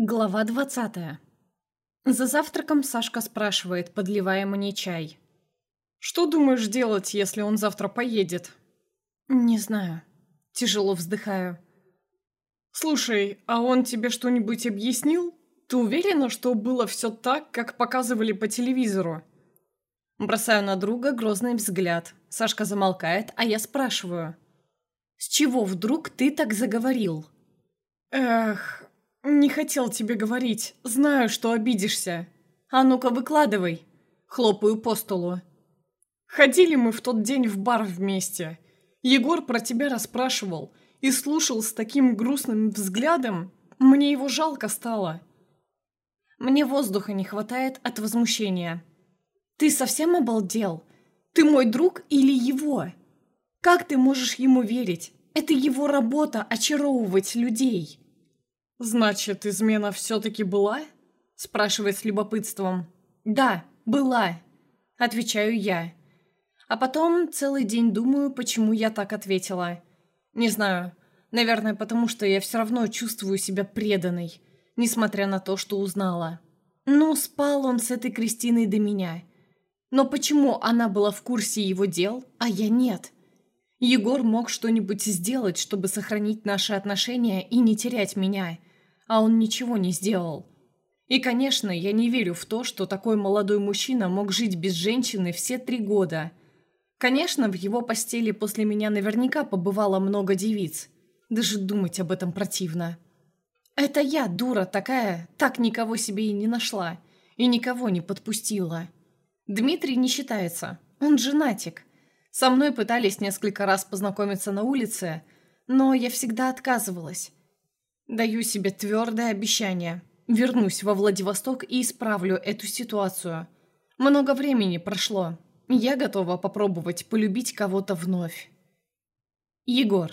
Глава двадцатая. За завтраком Сашка спрашивает, подливая мне чай. «Что думаешь делать, если он завтра поедет?» «Не знаю». Тяжело вздыхаю. «Слушай, а он тебе что-нибудь объяснил? Ты уверена, что было все так, как показывали по телевизору?» Бросаю на друга грозный взгляд. Сашка замолкает, а я спрашиваю. «С чего вдруг ты так заговорил?» «Эх, «Не хотел тебе говорить. Знаю, что обидишься. А ну-ка, выкладывай». Хлопаю по столу. «Ходили мы в тот день в бар вместе. Егор про тебя расспрашивал и слушал с таким грустным взглядом. Мне его жалко стало». Мне воздуха не хватает от возмущения. «Ты совсем обалдел? Ты мой друг или его? Как ты можешь ему верить? Это его работа – очаровывать людей». «Значит, измена все-таки была?» – спрашивает с любопытством. «Да, была», – отвечаю я. А потом целый день думаю, почему я так ответила. Не знаю, наверное, потому что я все равно чувствую себя преданной, несмотря на то, что узнала. Ну, спал он с этой Кристиной до меня. Но почему она была в курсе его дел, а я нет? Егор мог что-нибудь сделать, чтобы сохранить наши отношения и не терять меня – а он ничего не сделал. И, конечно, я не верю в то, что такой молодой мужчина мог жить без женщины все три года. Конечно, в его постели после меня наверняка побывало много девиц. Даже думать об этом противно. Это я, дура такая, так никого себе и не нашла. И никого не подпустила. Дмитрий не считается. Он женатик. Со мной пытались несколько раз познакомиться на улице, но я всегда отказывалась. Даю себе твердое обещание. Вернусь во Владивосток и исправлю эту ситуацию. Много времени прошло. Я готова попробовать полюбить кого-то вновь. Егор.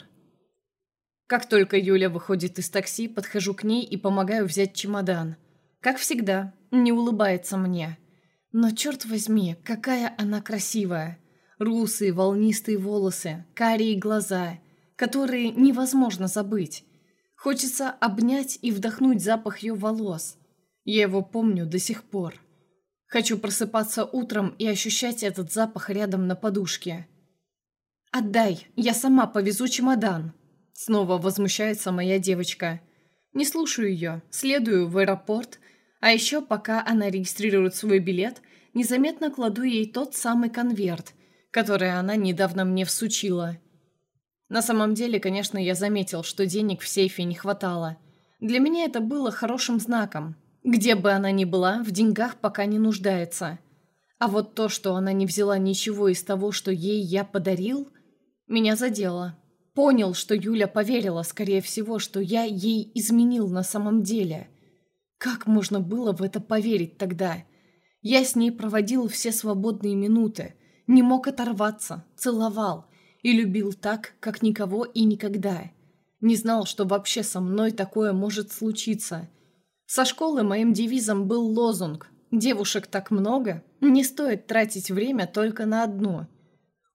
Как только Юля выходит из такси, подхожу к ней и помогаю взять чемодан. Как всегда, не улыбается мне. Но черт возьми, какая она красивая. Русые волнистые волосы, карие глаза, которые невозможно забыть. Хочется обнять и вдохнуть запах ее волос. Я его помню до сих пор. Хочу просыпаться утром и ощущать этот запах рядом на подушке. «Отдай, я сама повезу чемодан!» Снова возмущается моя девочка. Не слушаю ее, следую в аэропорт, а еще пока она регистрирует свой билет, незаметно кладу ей тот самый конверт, который она недавно мне всучила – на самом деле, конечно, я заметил, что денег в сейфе не хватало. Для меня это было хорошим знаком. Где бы она ни была, в деньгах пока не нуждается. А вот то, что она не взяла ничего из того, что ей я подарил, меня задело. Понял, что Юля поверила, скорее всего, что я ей изменил на самом деле. Как можно было в это поверить тогда? Я с ней проводил все свободные минуты, не мог оторваться, целовал – и любил так, как никого и никогда. Не знал, что вообще со мной такое может случиться. Со школы моим девизом был лозунг «Девушек так много, не стоит тратить время только на одну».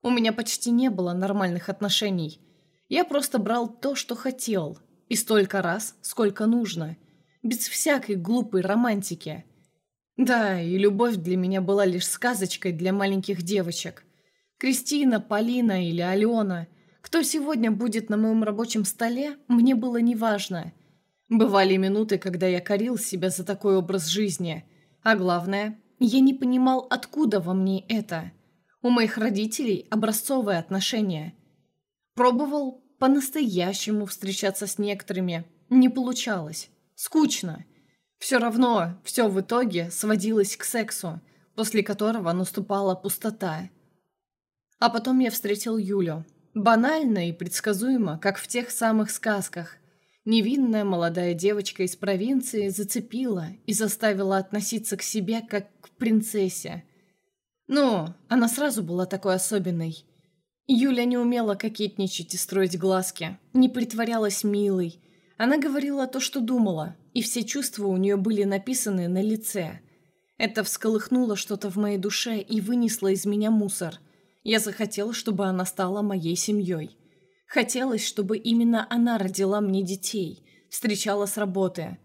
У меня почти не было нормальных отношений. Я просто брал то, что хотел, и столько раз, сколько нужно, без всякой глупой романтики. Да, и любовь для меня была лишь сказочкой для маленьких девочек – Кристина, Полина или Алена. Кто сегодня будет на моем рабочем столе, мне было неважно. Бывали минуты, когда я корил себя за такой образ жизни. А главное, я не понимал, откуда во мне это. У моих родителей образцовые отношения. Пробовал по-настоящему встречаться с некоторыми. Не получалось. Скучно. Все равно все в итоге сводилось к сексу, после которого наступала пустота. А потом я встретил Юлю. Банально и предсказуемо, как в тех самых сказках. Невинная молодая девочка из провинции зацепила и заставила относиться к себе как к принцессе. Ну, она сразу была такой особенной. Юля не умела кокетничать и строить глазки, не притворялась милой. Она говорила то, что думала, и все чувства у нее были написаны на лице. Это всколыхнуло что-то в моей душе и вынесло из меня мусор – я захотела, чтобы она стала моей семьей. Хотелось, чтобы именно она родила мне детей, встречала с работы.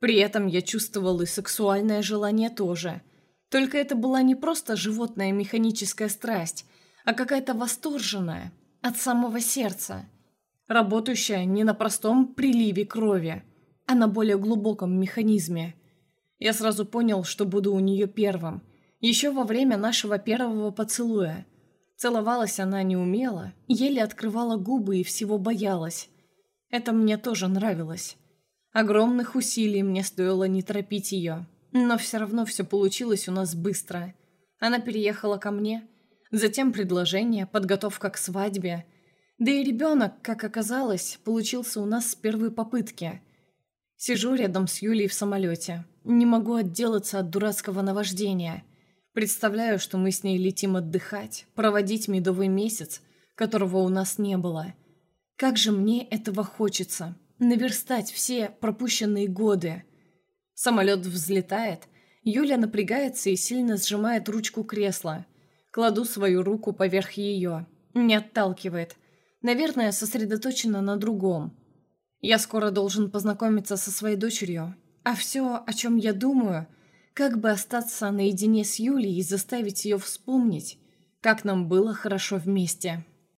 При этом я чувствовал и сексуальное желание тоже. Только это была не просто животная механическая страсть, а какая-то восторженная, от самого сердца, работающая не на простом приливе крови, а на более глубоком механизме. Я сразу понял, что буду у нее первым, еще во время нашего первого поцелуя. Целовалась она не умела, еле открывала губы и всего боялась. Это мне тоже нравилось. Огромных усилий мне стоило не торопить ее, но все равно все получилось у нас быстро. Она переехала ко мне, затем предложение, подготовка к свадьбе. Да и ребенок, как оказалось, получился у нас с первой попытки. Сижу рядом с Юлей в самолете. Не могу отделаться от дурацкого наваждения. Представляю, что мы с ней летим отдыхать, проводить медовый месяц, которого у нас не было. Как же мне этого хочется наверстать все пропущенные годы. Самолет взлетает, Юля напрягается и сильно сжимает ручку кресла. Кладу свою руку поверх ее. Не отталкивает. Наверное, сосредоточена на другом. Я скоро должен познакомиться со своей дочерью. А все, о чем я думаю, как бы остаться наедине с Юлей и заставить ее вспомнить, как нам было хорошо вместе.